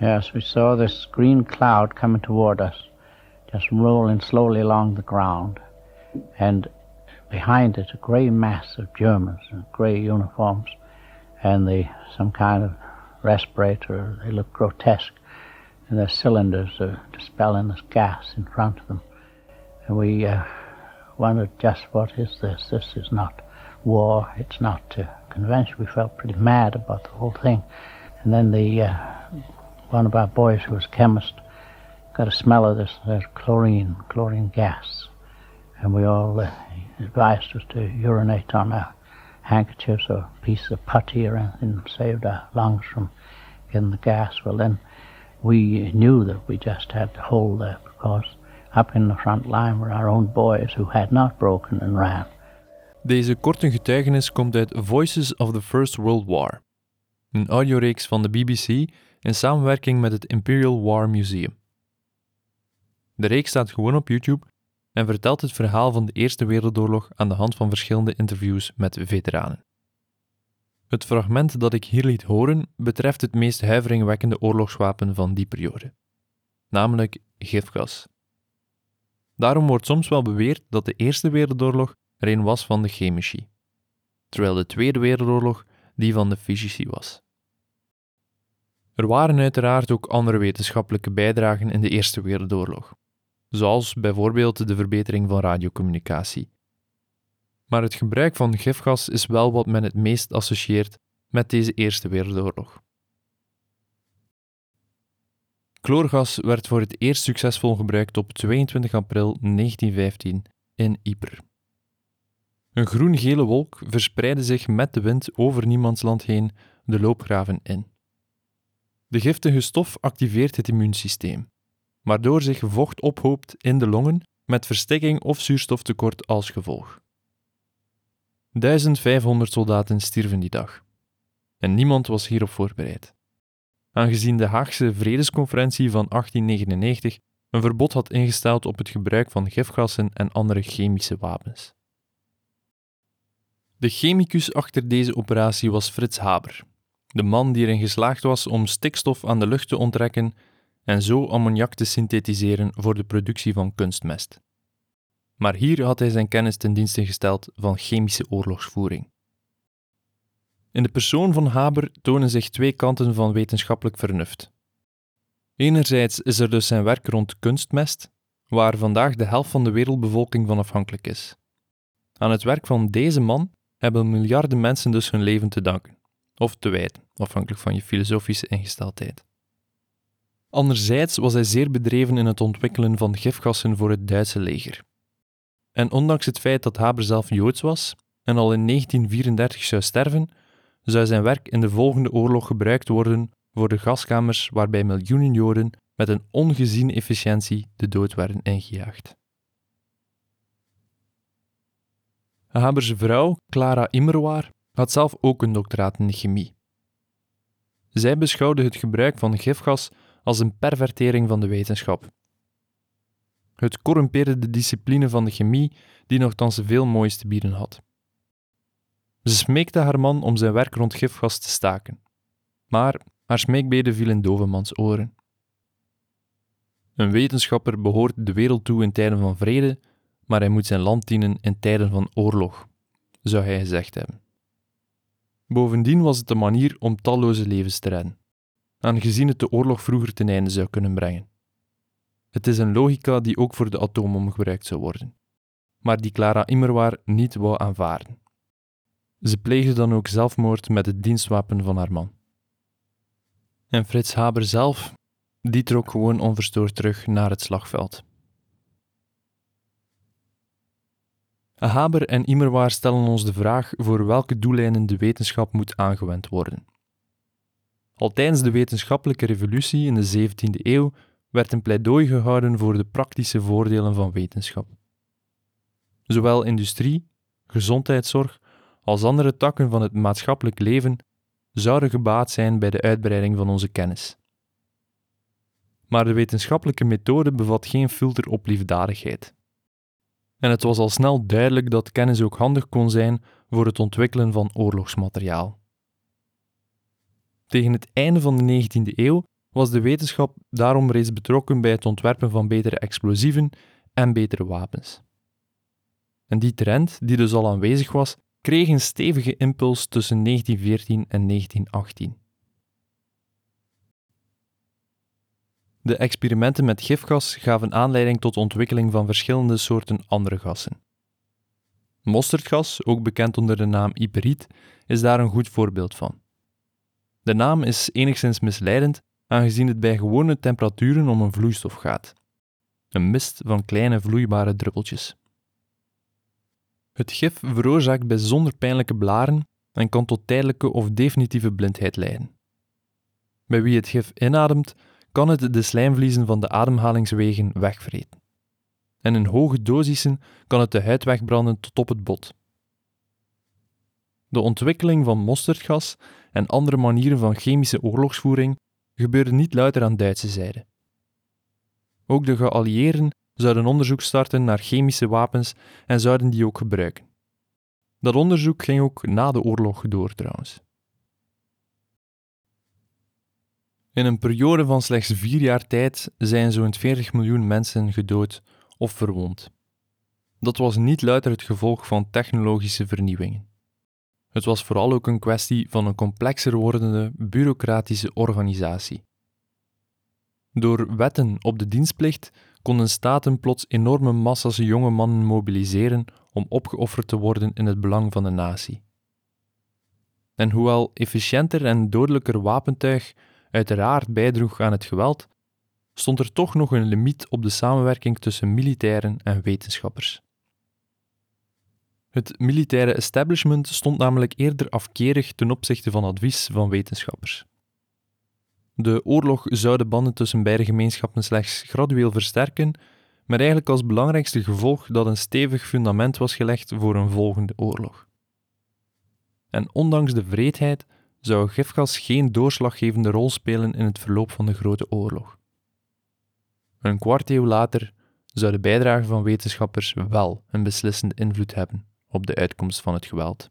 Yes, we saw this green cloud coming toward us, just rolling slowly along the ground. And behind it, a grey mass of Germans in grey uniforms and the, some kind of respirator. They look grotesque. And their cylinders are dispelling this gas in front of them. And we uh, wondered just what is this? This is not war. It's not uh, convention. We felt pretty mad about the whole thing. And then the uh, one of our boys, who was a chemist, got a smell of this uh, chlorine, chlorine gas, and we all uh, advised us to urinate on our handkerchiefs or pieces of putty or anything, saved our lungs from getting the gas. Well, then we knew that we just had to hold there because up in the front line were our own boys who had not broken and ran. Deze korte getuigenis komt uit Voices of the First World War, een audioreeks van de BBC in samenwerking met het Imperial War Museum. De reeks staat gewoon op YouTube en vertelt het verhaal van de Eerste Wereldoorlog aan de hand van verschillende interviews met veteranen. Het fragment dat ik hier liet horen betreft het meest huiveringwekkende oorlogswapen van die periode, namelijk gifgas. Daarom wordt soms wel beweerd dat de Eerste Wereldoorlog er een was van de chemici, terwijl de Tweede Wereldoorlog die van de fysici was. Er waren uiteraard ook andere wetenschappelijke bijdragen in de Eerste Wereldoorlog, zoals bijvoorbeeld de verbetering van radiocommunicatie. Maar het gebruik van gifgas is wel wat men het meest associeert met deze Eerste Wereldoorlog. Chloorgas werd voor het eerst succesvol gebruikt op 22 april 1915 in Ypres. Een groen-gele wolk verspreidde zich met de wind over niemandsland heen de loopgraven in. De giftige stof activeert het immuunsysteem, waardoor zich vocht ophoopt in de longen met verstikking of zuurstoftekort als gevolg. 1500 soldaten stierven die dag. En niemand was hierop voorbereid. Aangezien de Haagse Vredesconferentie van 1899 een verbod had ingesteld op het gebruik van gifgassen en andere chemische wapens. De chemicus achter deze operatie was Frits Haber, de man die erin geslaagd was om stikstof aan de lucht te onttrekken en zo ammoniak te synthetiseren voor de productie van kunstmest. Maar hier had hij zijn kennis ten dienste gesteld van chemische oorlogsvoering. In de persoon van Haber tonen zich twee kanten van wetenschappelijk vernuft. Enerzijds is er dus zijn werk rond kunstmest, waar vandaag de helft van de wereldbevolking van afhankelijk is. Aan het werk van deze man hebben miljarden mensen dus hun leven te danken, of te wijten, afhankelijk van je filosofische ingesteldheid. Anderzijds was hij zeer bedreven in het ontwikkelen van gifgassen voor het Duitse leger. En ondanks het feit dat Haber zelf Joods was en al in 1934 zou sterven, zou zijn werk in de volgende oorlog gebruikt worden voor de gaskamers waarbij miljoenen Joden met een ongeziene efficiëntie de dood werden ingejaagd. Habers vrouw, Clara Immerwaar, had zelf ook een doctoraat in chemie. Zij beschouwde het gebruik van gifgas als een pervertering van de wetenschap. Het corrumpeerde de discipline van de chemie, die nogthans veel moois te bieden had. Ze smeekte haar man om zijn werk rond gifgas te staken, maar haar smeekbeden vielen in dovemans oren. Een wetenschapper behoort de wereld toe in tijden van vrede, maar hij moet zijn land dienen in tijden van oorlog, zou hij gezegd hebben. Bovendien was het een manier om talloze levens te redden, aangezien het de oorlog vroeger ten einde zou kunnen brengen. Het is een logica die ook voor de atoombom gebruikt zou worden, maar die Clara Immerwaar niet wou aanvaarden. Ze pleegde dan ook zelfmoord met het dienstwapen van haar man. En Frits Haber zelf, die trok gewoon onverstoord terug naar het slagveld. Haber en Immerwaar stellen ons de vraag voor welke doeleinden de wetenschap moet aangewend worden. Al tijdens de wetenschappelijke revolutie in de 17e eeuw werd een pleidooi gehouden voor de praktische voordelen van wetenschap. Zowel industrie, gezondheidszorg als andere takken van het maatschappelijk leven zouden gebaat zijn bij de uitbreiding van onze kennis. Maar de wetenschappelijke methode bevat geen filter op liefdadigheid en het was al snel duidelijk dat kennis ook handig kon zijn voor het ontwikkelen van oorlogsmateriaal. Tegen het einde van de 19e eeuw was de wetenschap daarom reeds betrokken bij het ontwerpen van betere explosieven en betere wapens. En die trend, die dus al aanwezig was, kreeg een stevige impuls tussen 1914 en 1918. De experimenten met gifgas gaven aanleiding tot de ontwikkeling van verschillende soorten andere gassen. Mosterdgas, ook bekend onder de naam iperiet, is daar een goed voorbeeld van. De naam is enigszins misleidend, aangezien het bij gewone temperaturen om een vloeistof gaat. Een mist van kleine vloeibare druppeltjes. Het gif veroorzaakt bijzonder pijnlijke blaren en kan tot tijdelijke of definitieve blindheid leiden. Bij wie het gif inademt, kan het de slijmvliezen van de ademhalingswegen wegvreten. En in hoge dosissen kan het de huid wegbranden tot op het bot. De ontwikkeling van mosterdgas en andere manieren van chemische oorlogsvoering gebeurde niet louter aan Duitse zijde. Ook de geallieerden zouden onderzoek starten naar chemische wapens en zouden die ook gebruiken. Dat onderzoek ging ook na de oorlog door trouwens. In een periode van slechts vier jaar tijd zijn zo'n 40 miljoen mensen gedood of verwond. Dat was niet louter het gevolg van technologische vernieuwingen. Het was vooral ook een kwestie van een complexer wordende bureaucratische organisatie. Door wetten op de dienstplicht konden staten plots enorme massa's jonge mannen mobiliseren om opgeofferd te worden in het belang van de natie. En hoewel efficiënter en dodelijker wapentuig uiteraard bijdroeg aan het geweld, stond er toch nog een limiet op de samenwerking tussen militairen en wetenschappers. Het militaire establishment stond namelijk eerder afkerig ten opzichte van advies van wetenschappers. De oorlog zou de banden tussen beide gemeenschappen slechts gradueel versterken, maar eigenlijk als belangrijkste gevolg dat een stevig fundament was gelegd voor een volgende oorlog. En ondanks de vreedheid zou gifgas geen doorslaggevende rol spelen in het verloop van de Grote Oorlog. Een kwart eeuw later zou de bijdrage van wetenschappers wel een beslissende invloed hebben op de uitkomst van het geweld.